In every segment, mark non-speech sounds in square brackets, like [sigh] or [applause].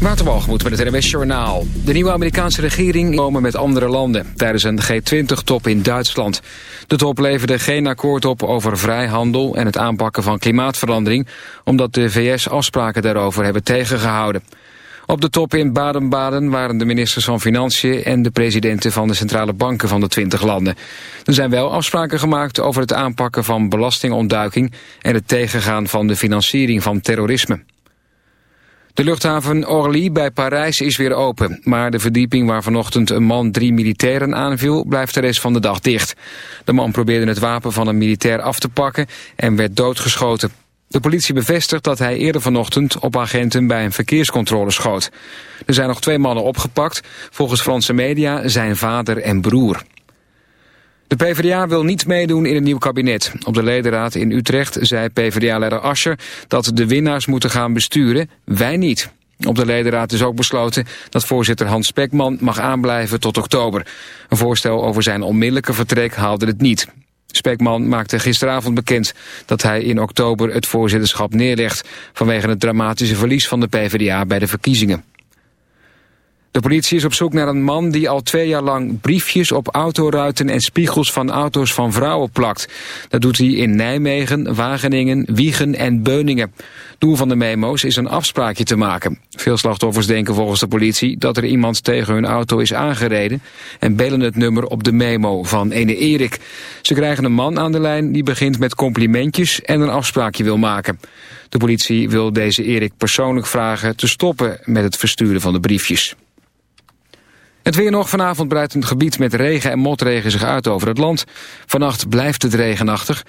Waterwalgemoed met het NWS Journaal. De nieuwe Amerikaanse regering komen met andere landen... tijdens een G20-top in Duitsland. De top leverde geen akkoord op over vrijhandel... en het aanpakken van klimaatverandering... omdat de VS afspraken daarover hebben tegengehouden. Op de top in Baden-Baden waren de ministers van Financiën... en de presidenten van de centrale banken van de 20 landen. Er zijn wel afspraken gemaakt over het aanpakken van belastingontduiking... en het tegengaan van de financiering van terrorisme. De luchthaven Orly bij Parijs is weer open. Maar de verdieping waar vanochtend een man drie militairen aanviel... blijft de rest van de dag dicht. De man probeerde het wapen van een militair af te pakken... en werd doodgeschoten. De politie bevestigt dat hij eerder vanochtend op agenten bij een verkeerscontrole schoot. Er zijn nog twee mannen opgepakt. Volgens Franse media zijn vader en broer. De PvdA wil niet meedoen in een nieuw kabinet. Op de ledenraad in Utrecht zei PvdA-leider Ascher dat de winnaars moeten gaan besturen, wij niet. Op de ledenraad is ook besloten dat voorzitter Hans Spekman mag aanblijven tot oktober. Een voorstel over zijn onmiddellijke vertrek haalde het niet. Spekman maakte gisteravond bekend dat hij in oktober het voorzitterschap neerlegt... vanwege het dramatische verlies van de PvdA bij de verkiezingen. De politie is op zoek naar een man die al twee jaar lang briefjes op autoruiten en spiegels van auto's van vrouwen plakt. Dat doet hij in Nijmegen, Wageningen, Wiegen en Beuningen. Doel van de memo's is een afspraakje te maken. Veel slachtoffers denken volgens de politie dat er iemand tegen hun auto is aangereden en bellen het nummer op de memo van ene Erik. Ze krijgen een man aan de lijn die begint met complimentjes en een afspraakje wil maken. De politie wil deze Erik persoonlijk vragen te stoppen met het versturen van de briefjes. Het weer nog vanavond breidt een gebied met regen en motregen zich uit over het land. Vannacht blijft het regenachtig.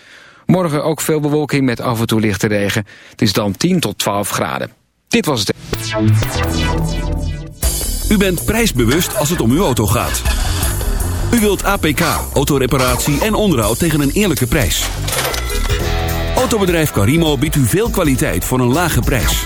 Morgen ook veel bewolking met af en toe lichte regen. Het is dan 10 tot 12 graden. Dit was het. U bent prijsbewust als het om uw auto gaat. U wilt APK, autoreparatie en onderhoud tegen een eerlijke prijs. Autobedrijf Carimo biedt u veel kwaliteit voor een lage prijs.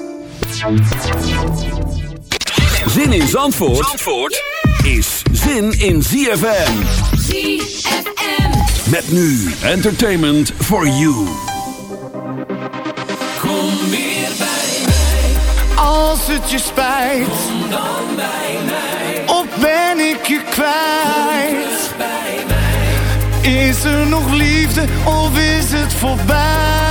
Zin in Zandvoort, Zandvoort is zin in ZFM. ZFM. Met nu entertainment for you. Kom weer bij mij. Als het je spijt, Kom dan bij mij. of ben ik je kwijt? Bij mij. Is er nog liefde of is het voorbij?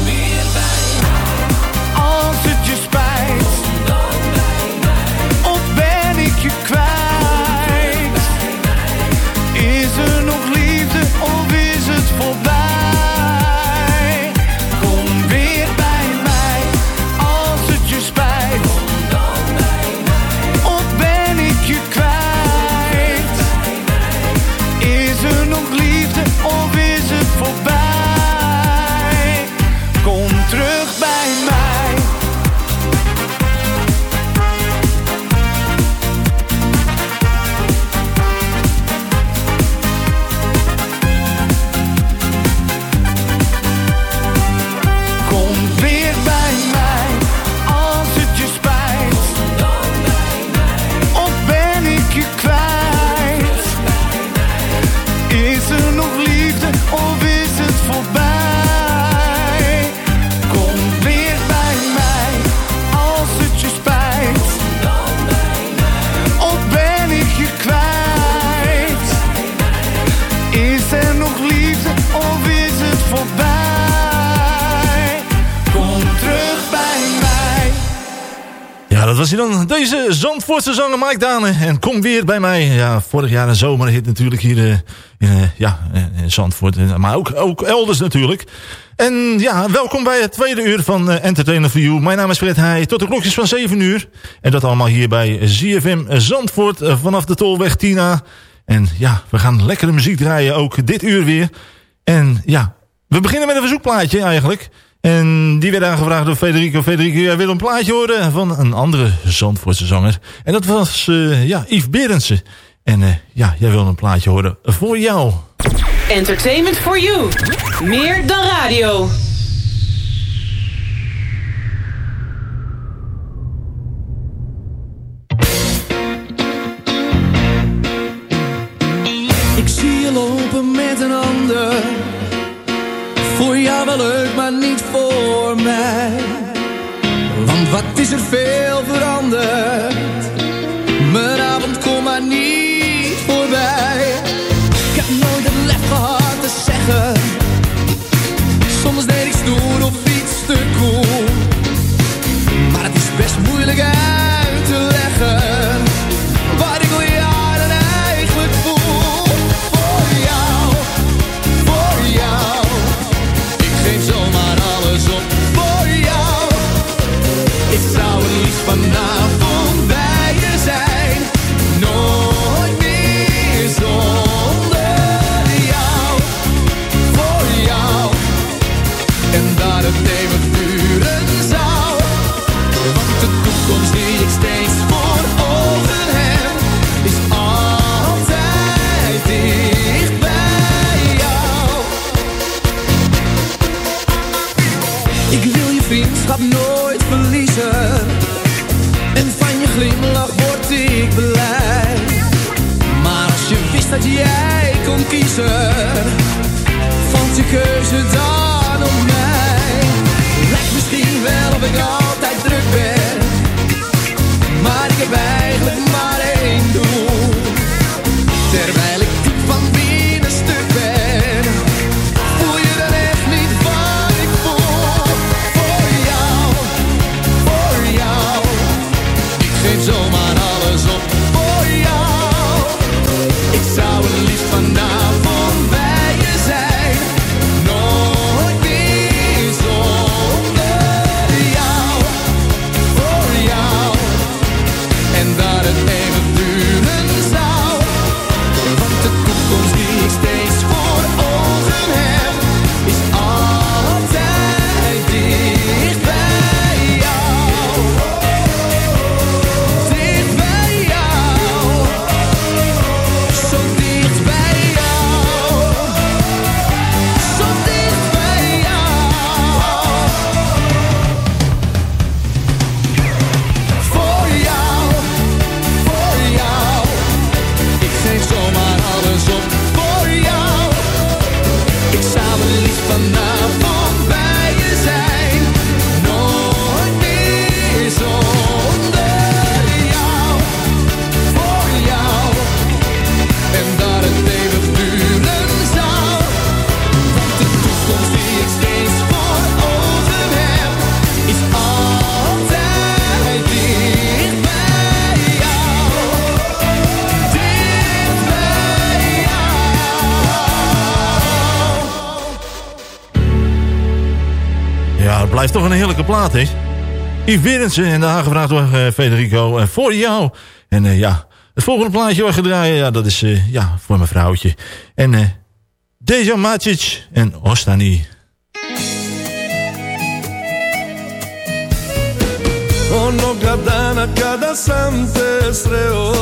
Als het je spijt, of ben ik je kwijt? Deze Zandvoortse zanger Mike Dane. En kom weer bij mij. Ja, vorig jaar een zomerhit natuurlijk hier eh, in, eh, ja, eh, in Zandvoort. Maar ook, ook elders natuurlijk. En ja, welkom bij het tweede uur van Entertainer for You. Mijn naam is Fred Heij. Tot de klokjes van 7 uur. En dat allemaal hier bij ZFM Zandvoort vanaf de Tolweg Tina. En ja, we gaan lekkere muziek draaien ook dit uur weer. En ja, we beginnen met een verzoekplaatje eigenlijk. En die werd aangevraagd door Federico. Federico, jij wil een plaatje horen van een andere Zandvoortse zanger. En dat was eh, ja, Yves Berendsen. En eh, ja, jij wil een plaatje horen voor jou. Entertainment for you. Meer dan radio. Want wat heerlijke plaat, hè? Yves Berendsen en daar gevraagd door uh, Federico uh, voor jou. En uh, ja, het volgende plaatje wat draaien, ja, dat is ja, voor mijn vrouwtje. En Dejan Macic en Ostani. Onoga dana kada sam te sreo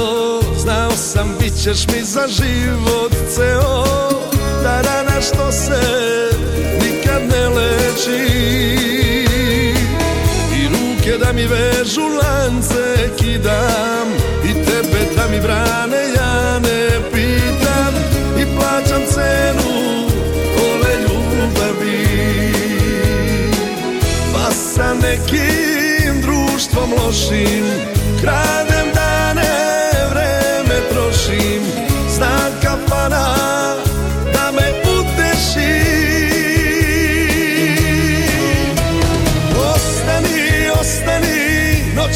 Znao sam bit ćeš mi za život ceo Da rana što se nikad ne leči vežu lance kidam I tebe da mi brane ja ne pitam. I plaćam cenu ove ljubavi. Pa sa nekim društvom lošim Kradem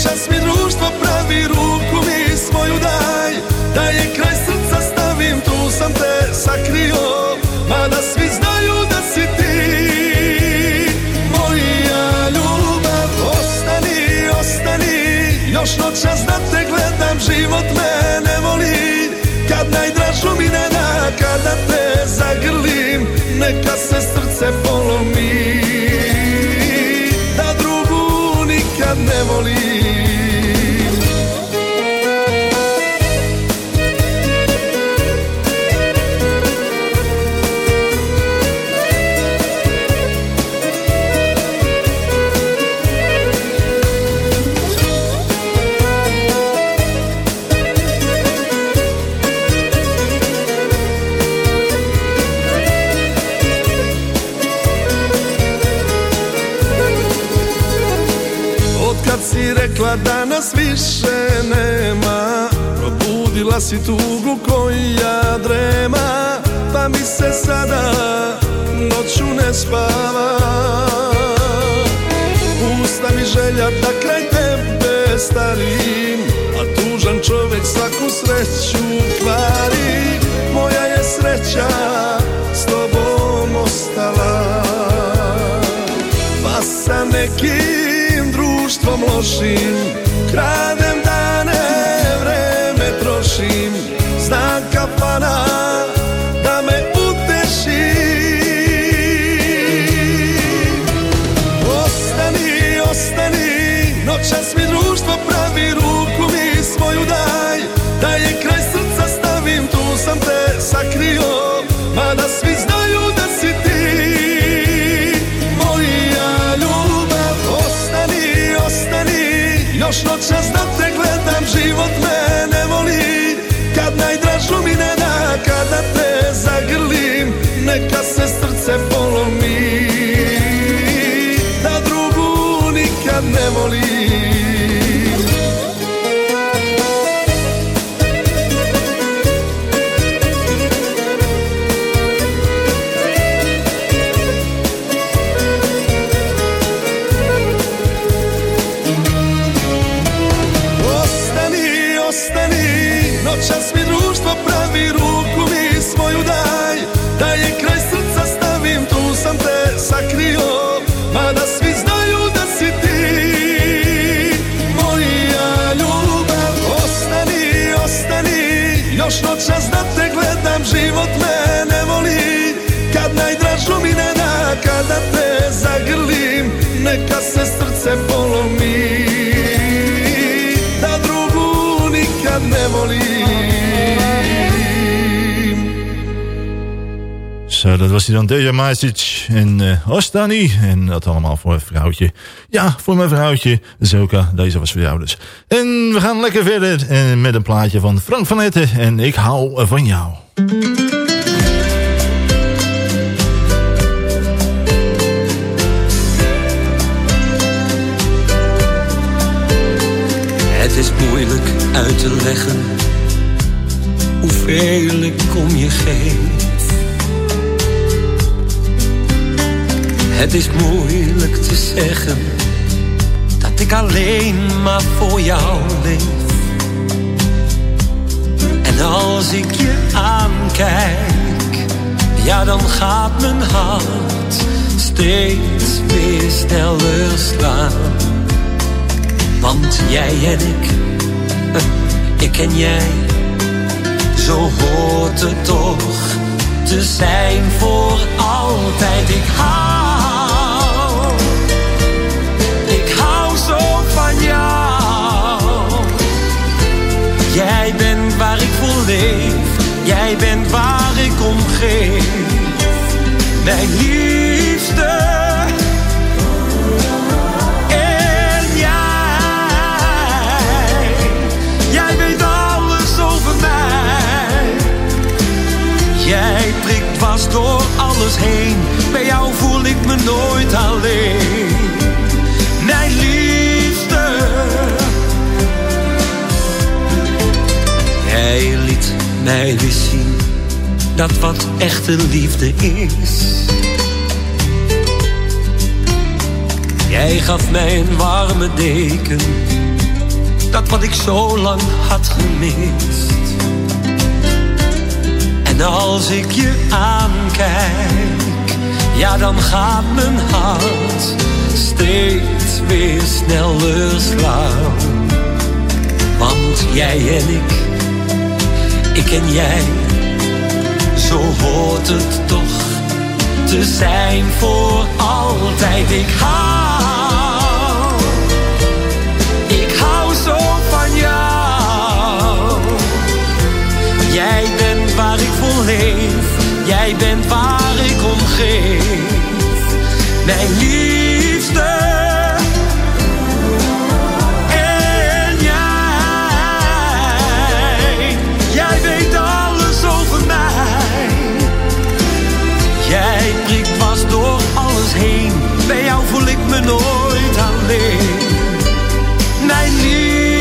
noćas mi društvo pravi Ruku mi svoju daj, da je kraj srca stavim Tu sam te sakrio, mada svi znaju da si ti. Moja ljubav, ostani, ostani. Još noćas da te gledam, život me ne voli. Kad najdražu mi ne da, kada te zagrlim Neka se srce polomi. Da drugu nikad ne volim si rekla da nas više nema. Probudila si tugu koja drema Pa mi se sada noću ne spava. Pusta mi želja da kraj tebe starim A tužan čovek svaku sreću društvom lošim. Kradem dane, vreme trošim. Znak kafana zagrlim Neka se srce polomi Zo, dat was hij dan, Deja Macic en uh, Ostani. En dat allemaal voor een vrouwtje. Ja, voor mijn vrouwtje, Zoka. Deze was voor jou dus. En we gaan lekker verder uh, met een plaatje van Frank van Etten. En ik hou van jou. Te leggen hoeveel ik om je geef. Het is moeilijk te zeggen dat ik alleen maar voor jou leef. En als ik je aankijk, ja dan gaat mijn hart steeds weer sneller slaan. Want jij en ik, ik en jij, zo hoort het toch te zijn voor altijd. Ik hou, ik hou zo van jou. Jij bent waar ik voor leef, jij bent waar ik om geef. Mijn liefste. Jij door alles heen. Bij jou voel ik me nooit alleen. Mijn liefste. Hij liet mij zien dat wat echte liefde is. Jij gaf mij een warme deken, dat wat ik zo lang had gemist. En als ik je aankijk, ja dan gaat mijn hart steeds weer sneller slaan. Want jij en ik, ik en jij, zo hoort het toch te zijn voor altijd. Ik hou, jij bent waar ik om geef. Mijn liefste. En jij, jij weet alles over mij. Jij prikt was door alles heen. Bij jou voel ik me nooit alleen. Mijn liefste.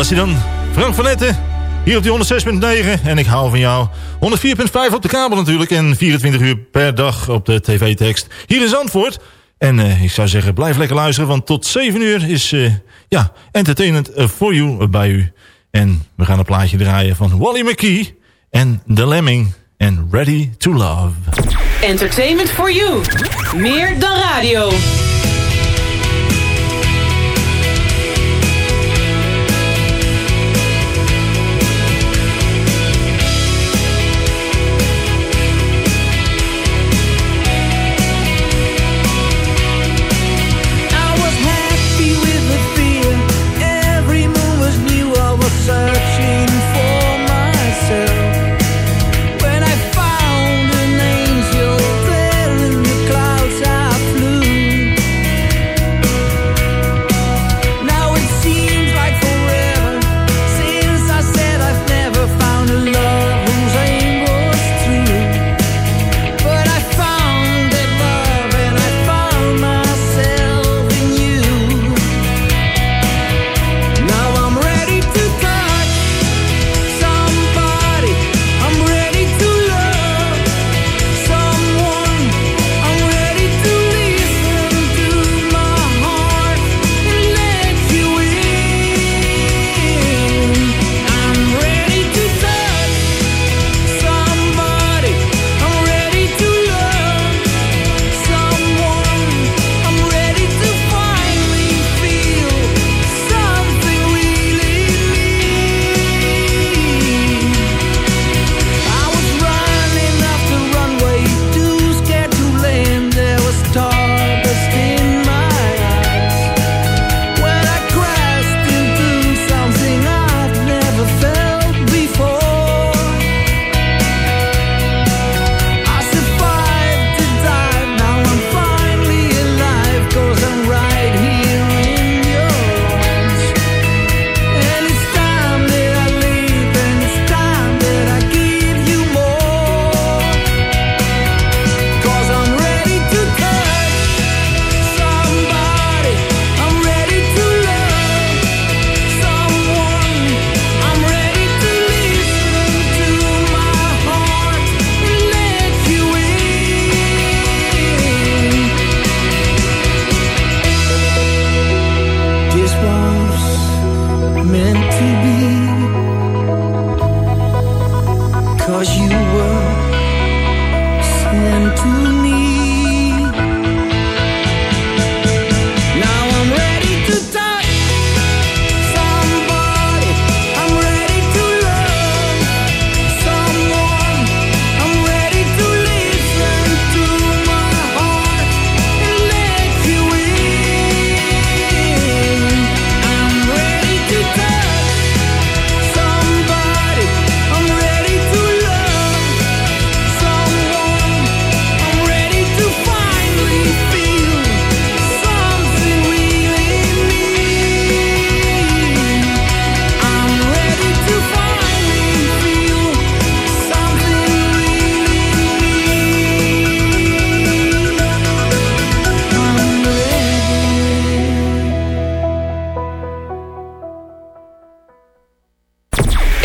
Was hij dan. Frank van Etten. Hier op die 106.9. En ik hou van jou. 104.5 op de kabel natuurlijk. En 24 uur per dag op de tv-tekst. Hier in Zandvoort. En eh, ik zou zeggen, blijf lekker luisteren. Want tot 7 uur is eh, ja, entertainment eh, for you bij u. En we gaan een plaatje draaien van Wally McKee. En The Lemming. En Ready to Love. Entertainment for you. Meer dan radio.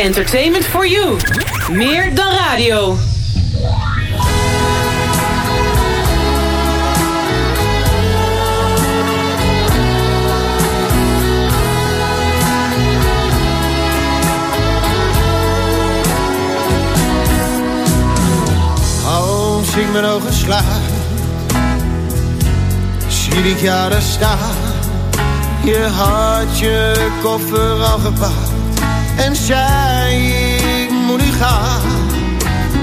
Entertainment for you. Meer dan radio. Als ik mijn ogen sla, zie ik jou daar staan. Je had je koffer al gepakt en zei ik moet nu gaan.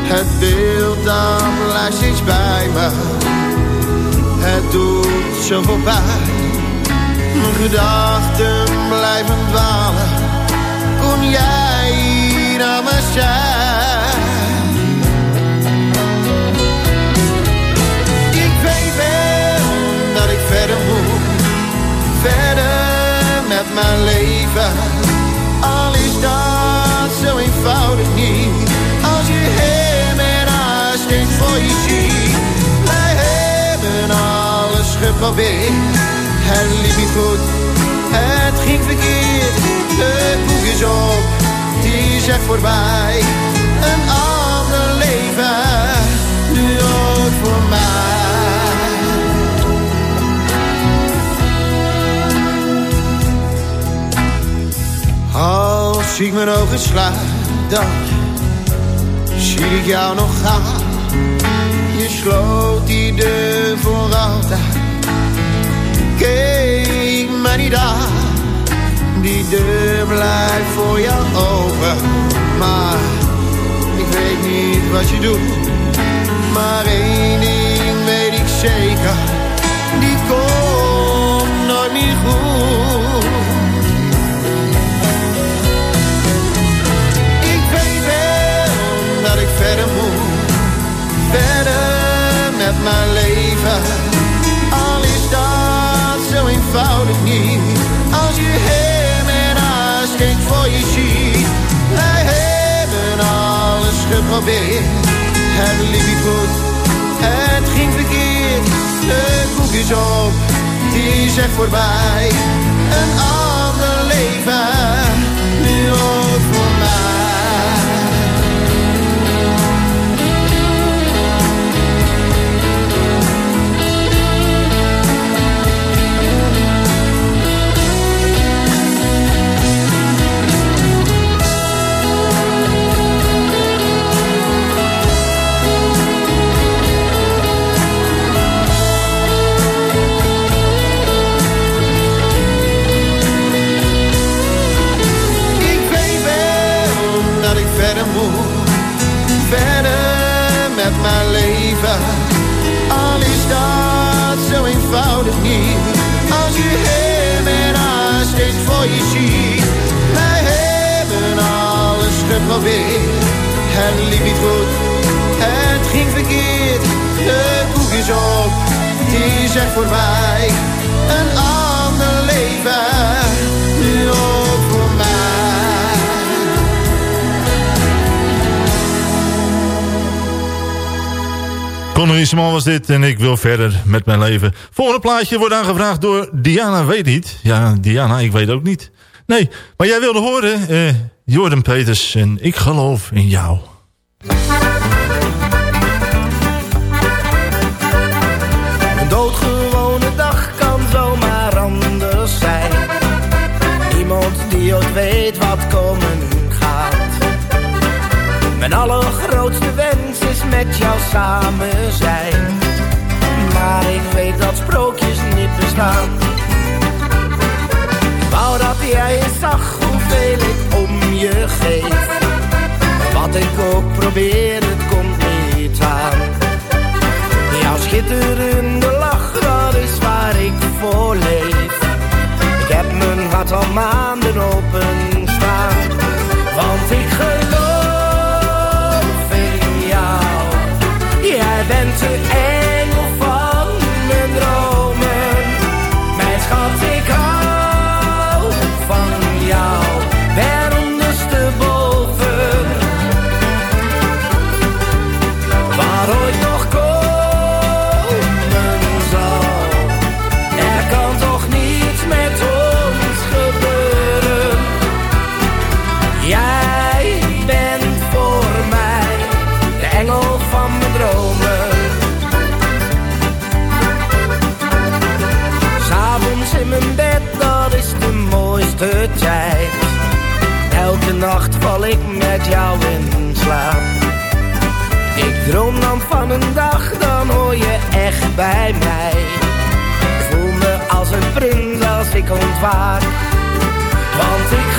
Het beeld dan blijft steeds bij me, het doet zoveel pijn. Mijn gedachten blijven dwalen, kon jij aan me zijn? Ik weet wel dat ik verder moet, verder met mijn leven. Zo eenvoudig niet, als je hem ernaast steeds voor je ziet. Wij hebben alles geprobeerd, het liep niet goed, het ging verkeerd. De boek op, die is voorbij, een ander leven, nu ook voor mij. Als ik mijn ogen sluit, dan zie ik jou nog gaan. Je sloot die deur voor altijd. Keek me niet aan. Die deur blijft voor jou open. Maar ik weet niet wat je doet. Maar één ding weet ik zeker. Mijn leven. Al is dat zo eenvoudig niet, als je hem ernaast steeds voor je ziet. Wij hebben alles geprobeerd, het liep niet goed, het ging verkeerd. De koek is op, die is echt voorbij, een ander leven, nu mijn leven. Al is dat zo eenvoudig niet, als je hem ernaast steeds voor je ziet. Wij hebben alles geprobeerd, het liep niet goed, het ging verkeerd. De boek is op, die is echt voorbij, een Connery Small was dit en ik wil verder met mijn leven. Volgende plaatje wordt aangevraagd door Diana Weet Niet. Ja, Diana, ik weet ook niet. Nee, maar jij wilde horen, eh, Jordan Peters en ik geloof in jou. Een doodgewone dag kan zomaar anders zijn. Niemand die ooit weet wat komen gaat. Wens is met jou samen zijn. Maar ik weet dat sprookjes niet bestaan. Wou dat jij eens zag hoeveel ik om je geef. Wat ik ook probeer, het komt niet aan. Jouw schitterende lach, dat is waar ik voor leef. Ik heb mijn hart al maanden open Jij bent de nacht val ik met jou in slaap. Ik droom dan van een dag, dan hoor je echt bij mij. Voel me als een prins als ik ontwaak. Want ik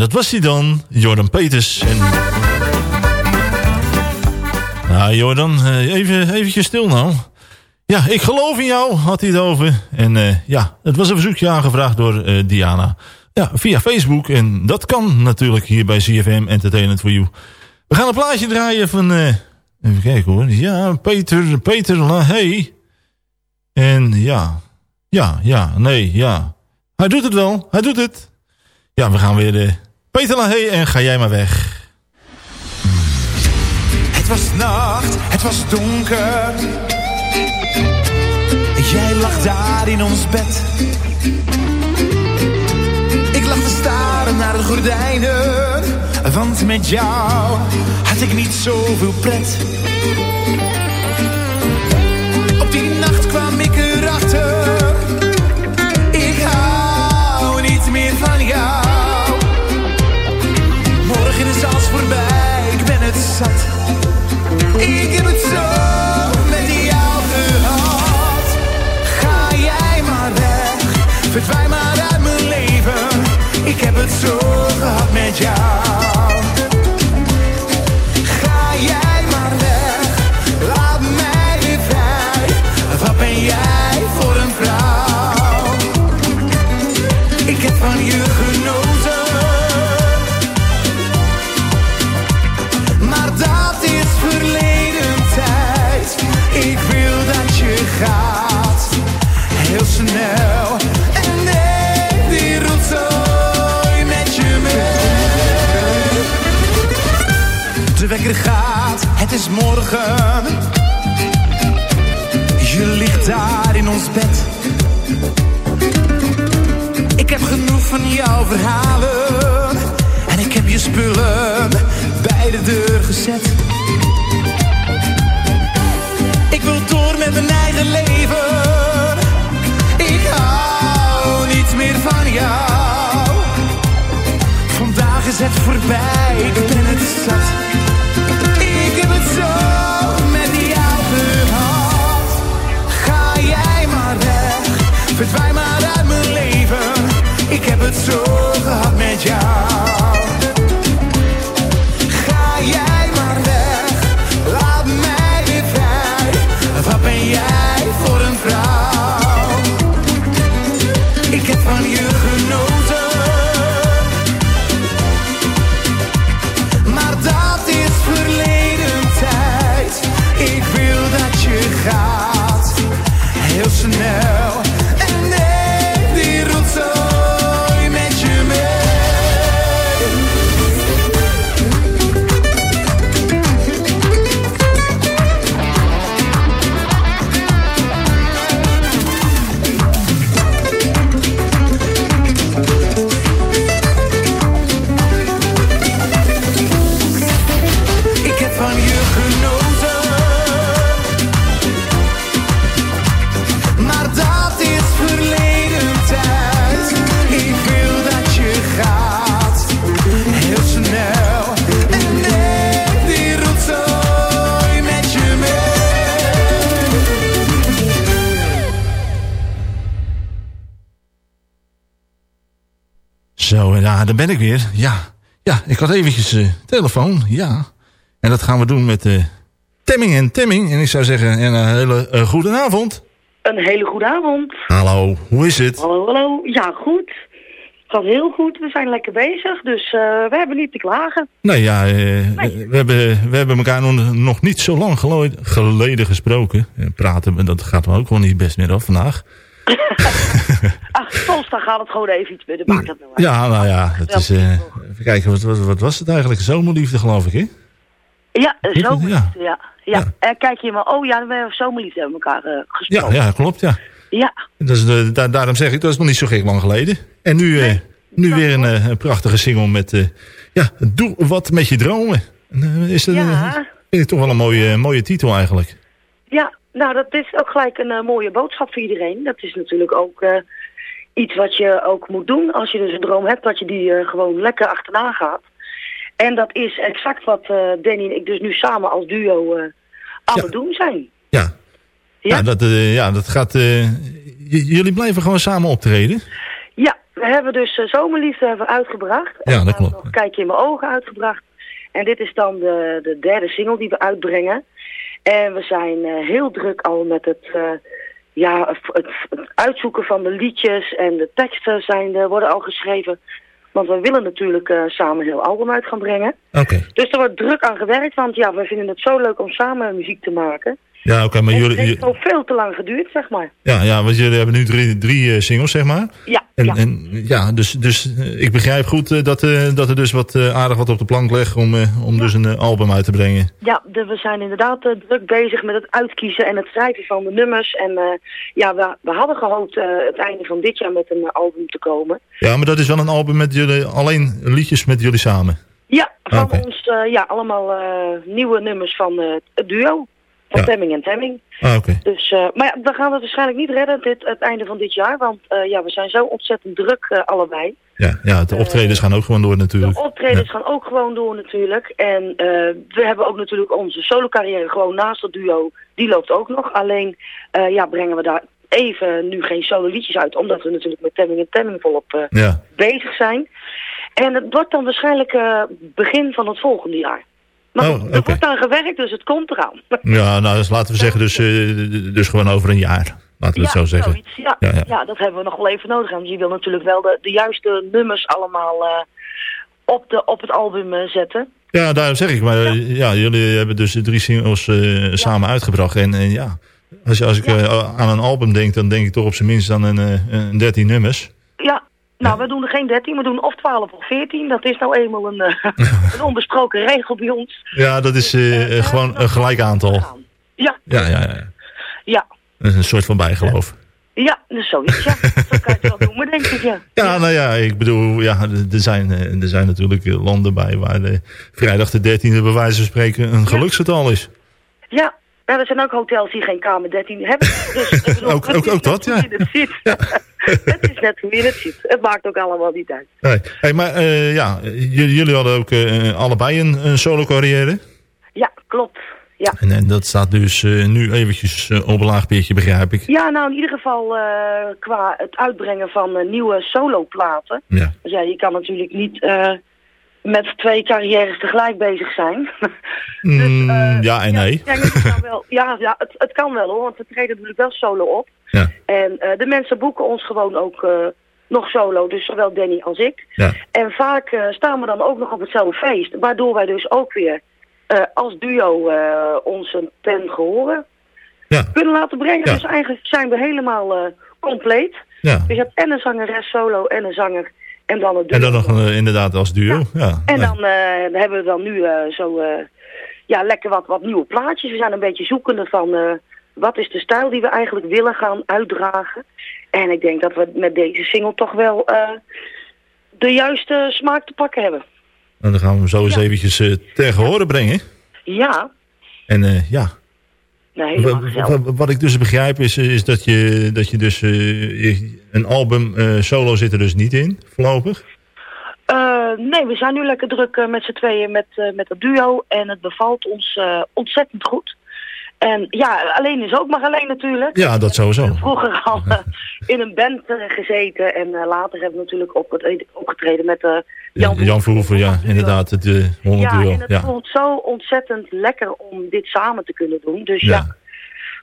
dat was hij dan. Jordan Peters. En... Nou, Jordan, eh, even eventjes stil nou. Ja, ik geloof in jou, had hij het over. En eh, ja, het was een verzoekje aangevraagd door eh, Diana. Ja, via Facebook. En dat kan natuurlijk hier bij CFM Entertainment for You. We gaan een plaatje draaien van... even kijken hoor. Ja, Peter, Peter LaHaye. En ja, ja, ja, nee, ja. Hij doet het wel, hij doet het. Ja, we gaan weer Peter LaHaye en ga jij maar weg. Het was nacht, het was donker. Jij lag daar in ons bed. Ik lag te staren naar de gordijnen. Want met jou had ik niet zoveel pret. Op die nacht kwam ik erachter. Gehad morgen. Je ligt daar in ons bed. Ik heb genoeg van jouw verhalen. En ik heb je spullen bij de deur gezet. Ik wil door met mijn eigen leven. Ik hou niet meer van jou. Vandaag is het voorbij, ik ben het zat. Ik heb het zo met jou gehad. Ga jij maar weg, verdwijn maar uit mijn leven. Ik heb het zo gehad met jou. Zo, ja, daar ben ik weer. Ja, ja ik had eventjes eh, telefoon, ja. En dat gaan we doen met eh Temming en Temming. En ik zou zeggen, een hele eh, goede avond. Een hele goede avond. Hallo, hoe is het? Hallo, hallo. Ja, goed. Het gaat heel goed. We zijn lekker bezig, dus we hebben niet te klagen. Nee, ja, eh, we, hebben, we hebben elkaar nog, niet zo lang geleden, gesproken. Eh, Praten, dat gaat me ook gewoon niet best meer af vandaag. [laughs] Ach, dan gaat het gewoon even iets minder. Maakt dat nou uit. Ja, nou ja, het is, eh, even kijken, wat, wat, wat was het eigenlijk? Zomerliefde, geloof ik, hè? Ja, Ja. zomerliefde, ja. ja. En kijk je maar, oh ja, we hebben zomerliefde hebben elkaar eh, Ja, gesproken. ja, klopt, ja. Ja. Dat is de, da- daarom zeg ik, dat is nog niet zo gek lang geleden. En nu, eh, nu weer een, eh, een prachtige single met, eh, ja, doe wat met je dromen. Eh, is dat, Ja. vind ik toch wel een mooie, mooie titel eigenlijk. Ja, nou dat is ook gelijk een eh, mooie boodschap voor iedereen. Dat is natuurlijk ook eh, iets wat je ook moet doen als je dus een droom hebt, dat je die eh, gewoon lekker achterna gaat. En dat is exact wat Danny en ik dus nu samen als duo aan het doen zijn. Ja. Ja, dat, ja, dat gaat... jullie blijven gewoon samen optreden? Ja, we hebben dus Zomerliefde hebben uitgebracht. Ja, dat En klopt. nog Kijk je in mijn ogen uitgebracht. En dit is dan de, de derde single die we uitbrengen. En we zijn eh, heel druk al met het, eh, ja, het, uitzoeken van de liedjes. En de teksten zijn, eh, worden al geschreven. Want we willen natuurlijk eh, samen een heel album uit gaan brengen. Oké. Dus er wordt druk aan gewerkt. Want ja, we vinden het zo leuk om samen muziek te maken. Ja, oké, maar het jullie... heeft ook veel te lang geduurd, zeg maar. Ja, ja, want jullie hebben nu drie, drie eh, singles, zeg maar. Ja, En ja. en, ja dus, dus eh, ik begrijp goed eh, dat, dat er dus wat aardig wat op de plank ligt om, om dus een album uit te brengen. Ja, we zijn inderdaad druk bezig met het uitkiezen en het schrijven van de nummers. En ja, we, we hadden gehoopt eh, het einde van dit jaar met een album te komen. Ja, maar dat is wel een album met jullie, alleen liedjes met jullie samen. Ja, van Oké. ons ja, allemaal nieuwe nummers van het duo. Van Ja. Temming en Temming. Ah, oké. Dus, eh, maar ja, we gaan het waarschijnlijk niet redden dit, het einde van dit jaar. Want eh, ja, we zijn zo ontzettend druk eh, allebei. Ja, ja, de optredens gaan ook gewoon door natuurlijk. De optredens gaan ook gewoon door natuurlijk. En we hebben ook natuurlijk onze solo carrière gewoon naast het duo. Die loopt ook nog. Alleen ja, brengen we daar even nu geen solo liedjes uit. Omdat we natuurlijk met Temming en Temming volop Ja. bezig zijn. En het wordt dan waarschijnlijk begin van het volgende jaar. Maar Oh, goed, er wordt aan gewerkt, dus het komt eraan. [laughs] Ja, nou, dus laten we zeggen, dus, eh, dus gewoon over een jaar. Laten we het zo zeggen. zoiets. Ja, Ja, ja, ja. dat hebben we nog wel even nodig. Want je wil natuurlijk wel de, de juiste nummers allemaal eh, op, de, op het album eh, zetten. Ja, daarom zeg ik. Maar ja, jullie hebben dus drie singles samen uitgebracht. En, en ja, als, als ik aan een album denk, dan denk ik toch op zijn minst aan een, een 13 nummers. Ja, nou we doen er geen 13, we doen of 12 of 14. Dat is nou eenmaal een, eh, [laughs] een onbesproken regel bij ons. Ja, dat is eh, eh, gewoon een gelijk aantal. Ja, Ja, ja, ja. ja, Dat is een soort van bijgeloof. ja, dus zoiets, ja. [laughs] Zo kan je het wel noemen, denk ik, ja. Ja, nou ja, ik bedoel, ja, er zijn, er zijn natuurlijk landen bij waar de vrijdag de 13e bij wijze van spreken een geluksgetal is. Ja, ja, er zijn ook hotels die geen kamer 13 hebben. Dus, [laughs] bedoel, Ook- ook- ook dat, hoe ja. je het ziet. [laughs] het is net hoe je het ziet. Het maakt ook allemaal niet uit. Nee. Hey, maar eh, ja, jullie hadden ook eh, allebei een, een solo carrière. Ja, klopt. Ja. En, en dat staat dus eh, nu eventjes op een laag begrijp ik. Ja, nou in ieder geval qua het uitbrengen van nieuwe soloplaten. Ja. Dus ja, je kan natuurlijk niet met twee carrières tegelijk bezig zijn. [laughs] Mm, ja en nee. Ja, je kan [laughs] wel, ja, ja het, het kan wel hoor, want we treden natuurlijk wel solo op. Ja. En eh, de mensen boeken ons gewoon ook eh, nog solo, dus zowel Danny als ik. Ja. En vaak eh, staan we dan ook nog op hetzelfde feest, waardoor wij dus ook weer eh, als duo eh onze pen gehoren Ja. kunnen laten brengen. Dus eigenlijk zijn we helemaal eh, compleet. Ja. Dus je hebt en een zangeres solo en een zanger en dan. En dan nog eh, inderdaad als duo. Ja. En nee. dan eh, hebben we dan nu eh, zo eh, ja, lekker wat, wat nieuwe plaatjes. We zijn een beetje zoekende van eh, wat is de stijl die we eigenlijk willen gaan uitdragen. En ik denk dat we met deze single toch wel eh, de juiste smaak te pakken hebben. En dan gaan we hem zo eens eventjes eh tegen horen brengen. Ja, En eh, ja, nee, helemaal Wa- gezellig. wa- wat ik dus begrijp is, is dat, je, dat je dus eh, een album eh, solo zit er dus niet in, voorlopig. Eh, nee, we zijn nu lekker druk eh, met z'n tweeën met, met het duo. En het bevalt ons ontzettend goed. En ja, alleen is ook maar alleen natuurlijk. Ja, dat sowieso. Vroeger al [laughs] in een band gezeten. En later hebben we natuurlijk opgetreden, opgetreden met Jan Jan, Verhoeven, ja, inderdaad, het uh, Holland Ja, duo. en het Ja. voelt zo ontzettend lekker om dit samen te kunnen doen. Dus ja, Ja.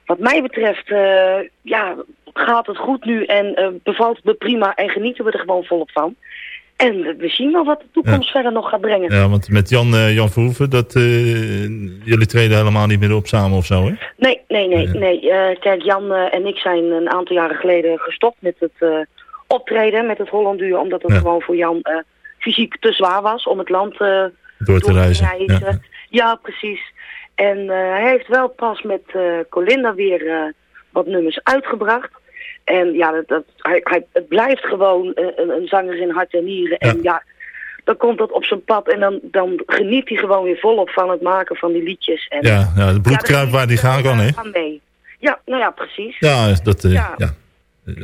Wat mij betreft eh, ja, gaat het goed nu en eh, bevalt het me prima en genieten we er gewoon volop van. En we- zien wel wat de toekomst verder nog gaat brengen. ja, want met Jan, eh, Jan Verhoeven, dat, jullie treden helemaal niet meer op samen of zo, hè? Nee, nee, nee, nee. Kijk, Jan en ik zijn een aantal jaren geleden gestopt met het optreden met het Holland Duo, omdat het Ja. gewoon voor Jan fysiek te zwaar was om het land eh, Door te reizen. Ja, precies. En eh, hij heeft wel pas met eh, Colinda weer eh, wat nummers uitgebracht. En ja, dat, dat, hij, hij, het blijft gewoon een, een zanger in hart en nieren. En ja, dan komt dat op zijn pad en dan, dan geniet hij gewoon weer volop van het maken van die liedjes. En, Ja, ja, de bloedkruip waar die gaan kan, hè? mee. Ja, nou ja, precies. Ja, dat, Ja. ja.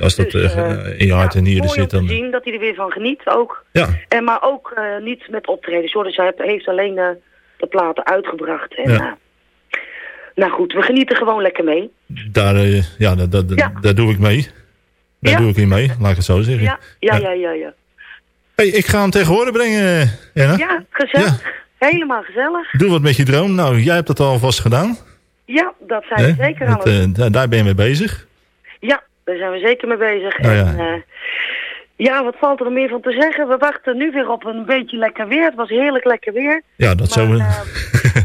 Als dat Dus, in je hart en nieren zit, dan... zien dat hij er weer van geniet ook. Ja. En, maar ook niet met optredens. hoor. Dus hij heeft- alleen de platen uitgebracht. En, Ja. Nou goed, we genieten gewoon lekker mee. Daar, eh, ja, dat, dat, Ja. daar doe ik mee. Daar Ja. doe ik in mee, laat ik het zo zeggen. Ja, ja, ja, ja. Ja, Hey, ik ga hem tegen horen brengen, ja gezellig. Helemaal gezellig. Doe wat met je droom. Nou, jij hebt dat alvast gedaan. Ja, dat zijn we zeker Dat, het eh, daar, ben je mee bezig. Ja, daar zijn we zeker mee bezig. Nou ja. En, eh, ja, wat valt er meer van te zeggen? We wachten nu weer op een beetje lekker weer. Het was heerlijk lekker weer. Ja, dat zou... [laughs]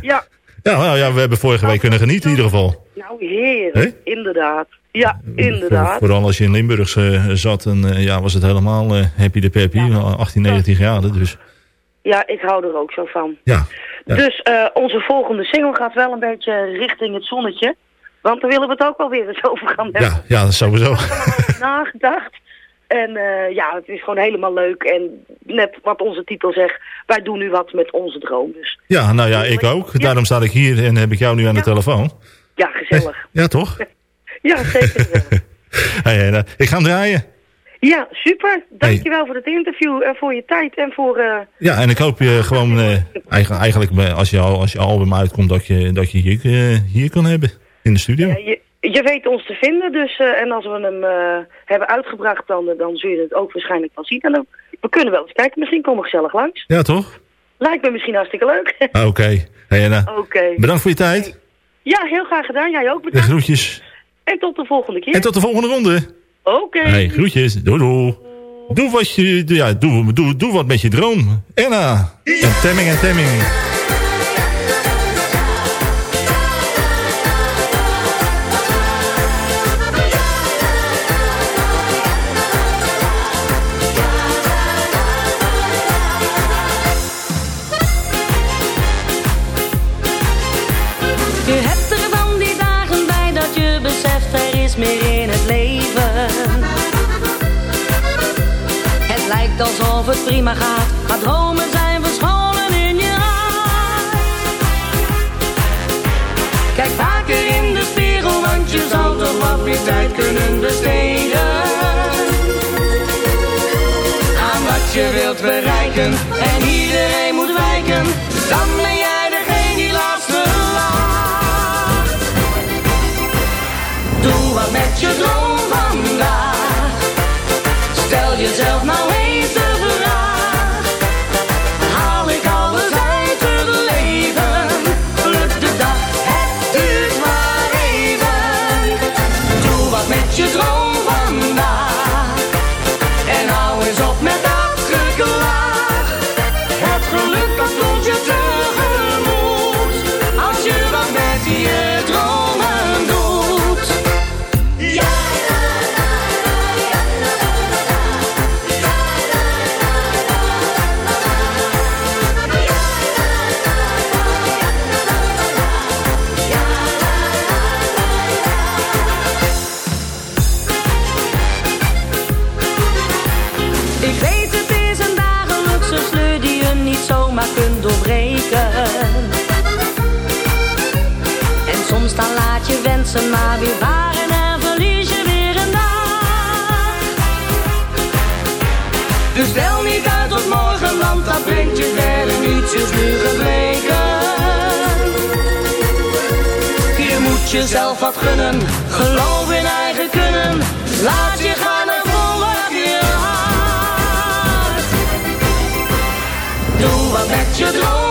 Ja, ja, nou ja, we hebben vorige week kunnen genieten in ieder geval. nou heerlijk. Inderdaad. Ja, Voor- inderdaad. vooral als je in Limburg eh, zat, en, eh, ja, was het helemaal eh, happy de peppy. 18, 19 graden, dus Ja, ik hou er ook zo van. ja. Ja. Dus eh, onze volgende single gaat wel een beetje richting het zonnetje. Want daar willen we het ook wel weer eens over gaan hebben. Ja, ja, dat sowieso. [laughs] nagedacht. En eh, ja, het is gewoon helemaal leuk. En net wat onze titel zegt, wij doen nu wat met onze droom. Dus Ja, nou ja, ik ook. Daarom sta ik hier en heb ik jou nu aan de telefoon. ja, gezellig. Ja, toch? [laughs] Ja, zeker. [laughs] Hey, eh, ik ga hem draaien. ja, super. Dankjewel voor het interview en voor je tijd en voor... eh, Ja, en ik hoop je gewoon, eh, eigenlijk, eh, als, je, al- als je album uitkomt, dat je, dat je hier, eh, hier kan hebben. In de studio. Ja, je, je weet ons te vinden, dus eh, en als we hem eh, hebben uitgebracht, dan, eh, dan zul je het ook waarschijnlijk wel zien. En dan, we kunnen wel eens kijken, misschien komen we gezellig langs. Ja, toch? Lijkt me misschien hartstikke leuk. Ah, Oké. Hey, eh, [laughs] Oké. bedankt voor je tijd. Ja, heel graag gedaan. Jij ook De bedankt. groetjes. En tot de volgende keer. En tot de volgende ronde. Oké. Hey, groetjes. Doei doei. Doe wat je, doe- ja, doe, doe, doe wat met je droom. Anna. En Temming en Temming. Lijkt alsof het prima gaat, maar dromen zijn verscholen in je hart. Kijk vaker in de spiegel, want je zal toch wat meer tijd kunnen besteden. Aan wat je wilt bereiken en iedereen moet wijken, dan ben jij degene die laatste lacht. Doe wat met je droom jezelf wat gunnen, geloof in eigen kunnen. Laat je gaan en volg je hart. Doe wat met je droom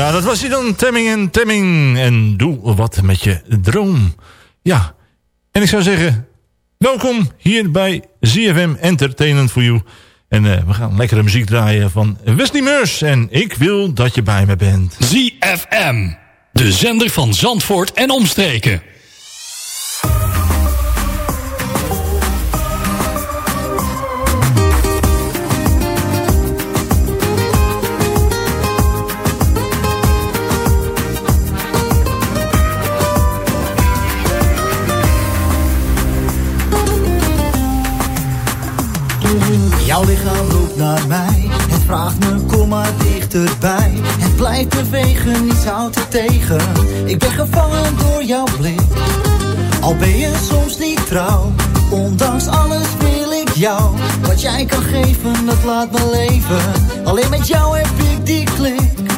Ja, dat was hij dan, Temming en Temming. En doe wat met je droom. Ja, en ik zou zeggen, welkom hier bij ZFM Entertainment for You. En eh, we gaan lekkere muziek draaien van Wesley Meurs. En ik wil dat je bij me bent. ZFM, de zender van Zandvoort en omstreken. Dichterbij. Het blijft bewegen, niets houdt het tegen. Ik ben gevangen door jouw blik. Al ben je soms niet trouw. Ondanks alles wil ik jou. Wat jij kan geven, dat laat me leven. Alleen met jou heb ik die klik.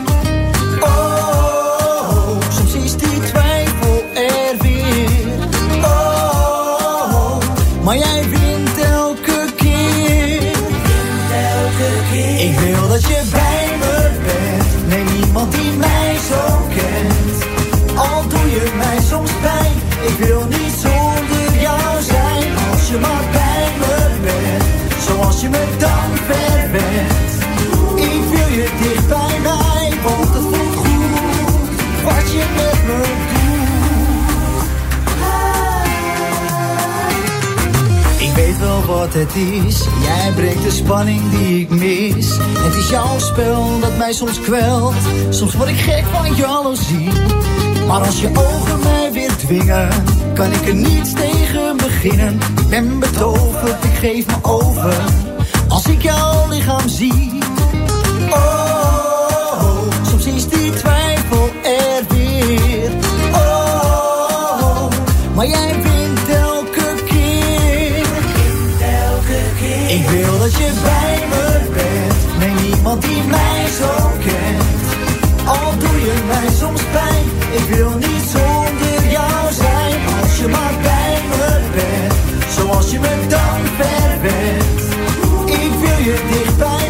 Je me dan verwendt. Ik wil je dicht bij mij. Want het voelt goed. Wat je met me doet. Ik weet wel wat het is. Jij brengt de spanning die ik mis. Het is jouw spel dat mij soms kwelt. Soms word ik gek van jaloezie. Maar als je ogen mij weer dwingen, kan ik er niets tegen beginnen. Ik ben betoverd, ik geef me over. Als ik jouw lichaam zie. Oh, soms is die twijfel er weer. Oh, maar jij wint elke keer. Ik wil dat je bij me bent. Nee, niemand die mij zo kent. Al doe je mij soms pijn. Ik wil niet zonder jou zijn. Als je maar bij me bent. Zoals je me dan. Ik wil je dicht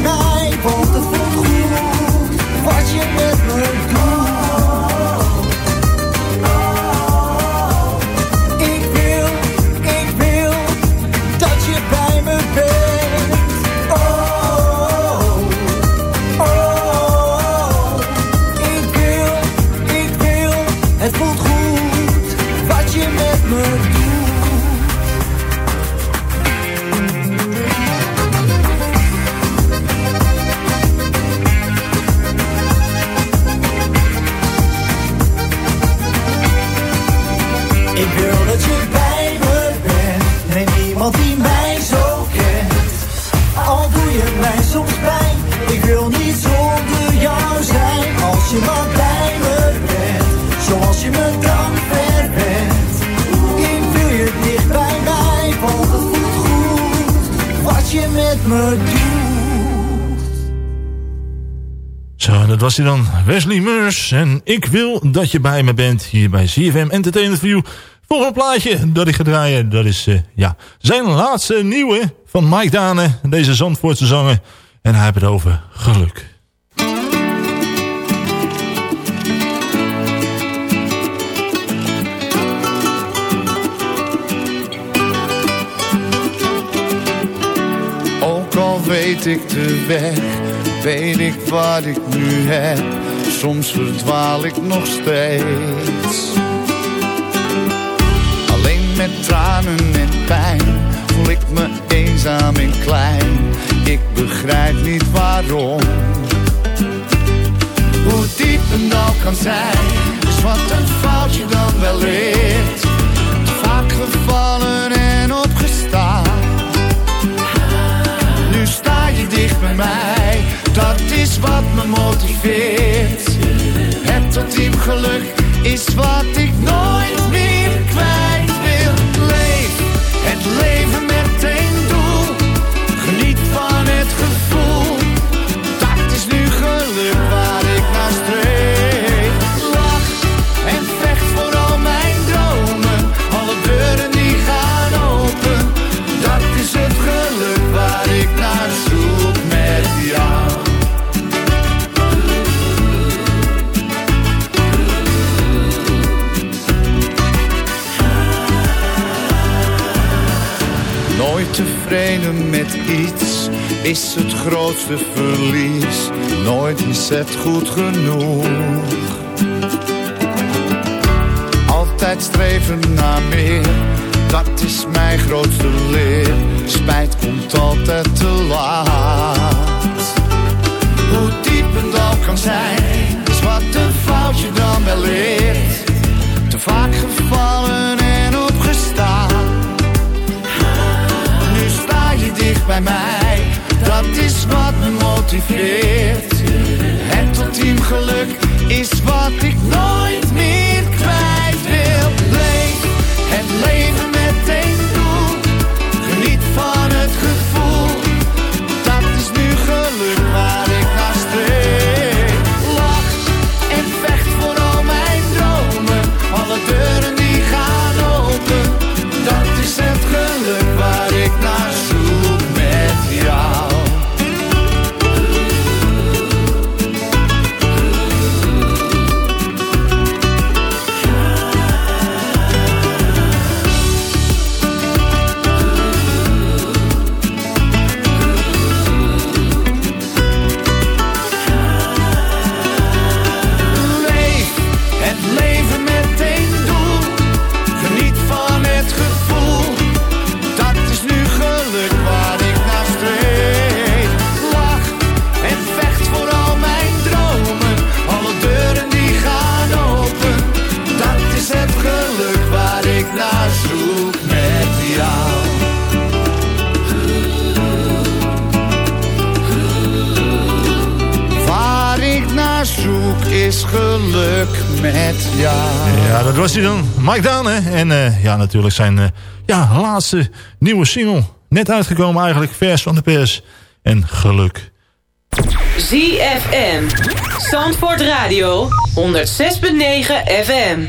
me doet. Zo, dat was hij dan. Wesley Meurs. En ik wil dat je bij me bent hier bij CFM Entertainment You. Volgende plaatje dat ik ga draaien, dat is eh, ja, zijn laatste nieuwe van Mike Dane. Deze Zandvoortse zanger. En hij heeft het over geluk. Weet ik de weg, weet ik wat ik nu heb. Soms verdwaal ik nog steeds. Alleen met tranen en pijn voel ik me eenzaam en klein. Ik begrijp niet waarom. Hoe diep een dal kan zijn, is wat een foutje dan wel leert. Vaak gevallen bij mij, dat is wat me motiveert. Het ultiem geluk is wat ik nooit meer met iets is het grootste verlies. Nooit is het goed genoeg. Altijd streven naar meer, dat is mijn grootste leer. Spijt komt altijd te laat. Hoe diep een dal kan zijn, motiveert. Het ultiem geluk is wat ik nooit meer kwijt wil. Leef het leven met jou. Ja, dat was hij dan. Mike Dane. En uh, ja, natuurlijk zijn uh, ja, laatste nieuwe single. Net uitgekomen eigenlijk, vers van de pers. En geluk. ZFM. Zandvoort Radio. 106.9 FM.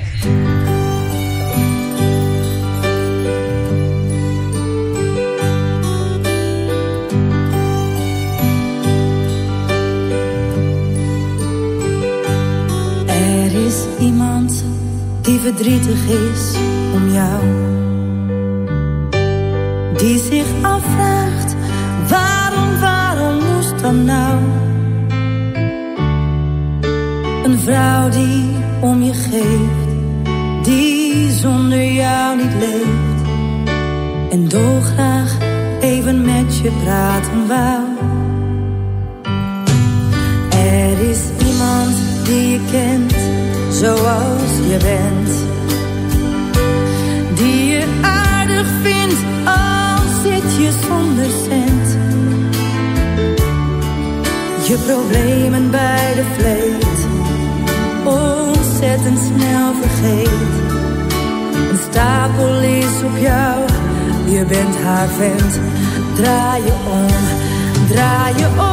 Verdrietig is om jou. Die zich afvraagt, waarom, waarom moest dan nou? Een vrouw die om je geeft, die zonder jou niet leeft. En dolgraag even met je praten wou. Er is iemand die je kent, zoals je bent. Je zonder cent. Je problemen bij de vleet, ontzettend snel vergeet. Een stapel is op jou, je bent haar vent. Draai je om, draai je om.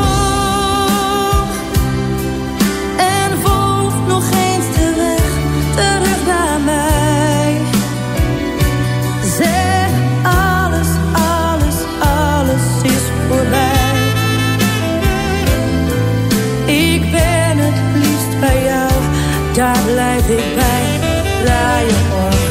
Daar blijf ik bij. Draai je om,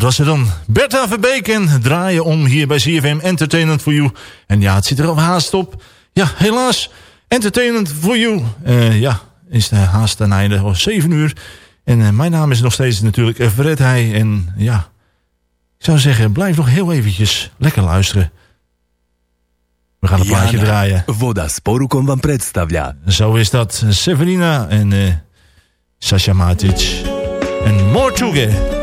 dat was het dan. Bertha Verbeek en draaien om hier bij CFM Entertainment for You. En ja, het zit er al haast op. Ja, helaas. Entertainment for You. Eh, ja, is de haast ten einde. Oh, 7 uur. En eh, mijn naam is nog steeds natuurlijk Fred Heij. En ja, ik zou zeggen, blijf nog heel eventjes lekker luisteren. We gaan een plaatje Jana, draaien. Voda porukom vam predstavlja. Zo is dat. Severina en eh Sasha Matic. En More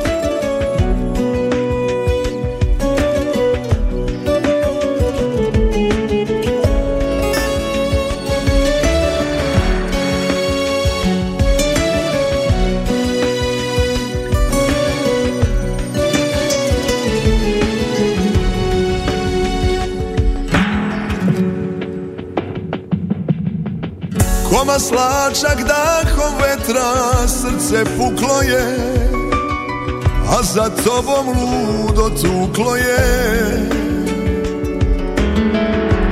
Slačak dahom vetra srce puklo je A za tobom ludo tuklo je.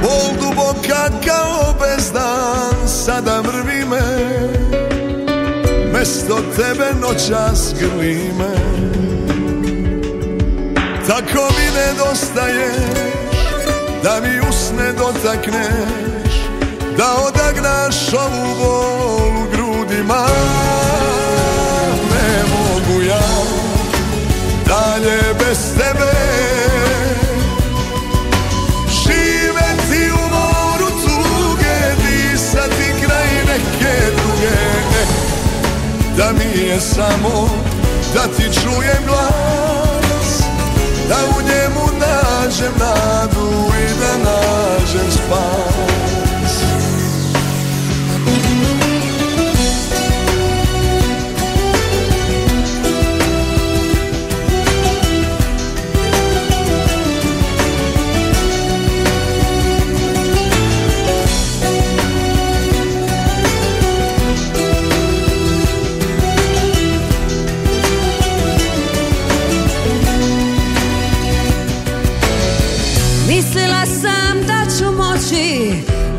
Bol duboka kao bezdan sada mrvi me Mesto tebe noćas grli me Tako mi nedostaje da mi usne dotakneš Da odagnaš ovu bol u grudima Ne mogu ja dalje bez tebe. U moru Da mi je samo da ti čujem glas Da u njemu nađem nadu i da nađem spas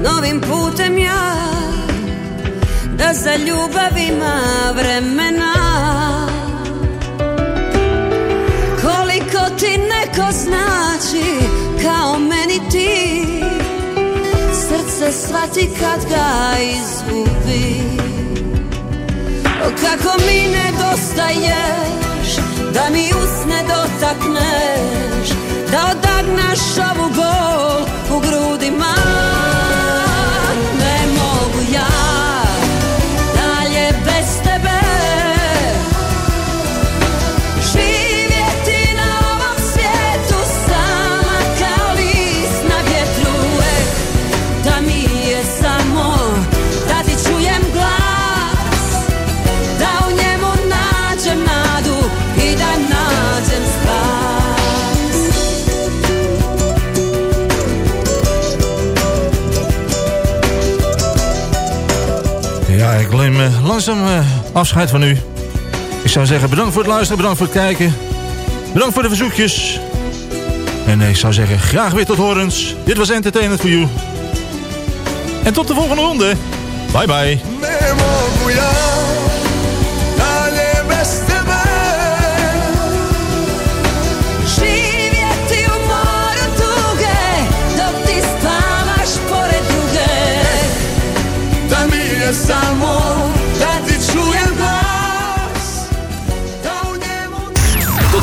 novim putem ja Da za ljubav ima vremena. Koliko ti neko znači kao meni ti Srce svati kad ga izgubi. O kako mi nedostaješ Da mi usne dotakneš Da odagnaš ovu bol u grudima langzaam eh, afscheid van u. Ik zou zeggen bedankt voor het luisteren, bedankt voor het kijken. Bedankt voor de verzoekjes. En eh, ik zou zeggen graag weer tot horens. Dit was Entertainment for You. En tot de volgende ronde. Bye bye. Ne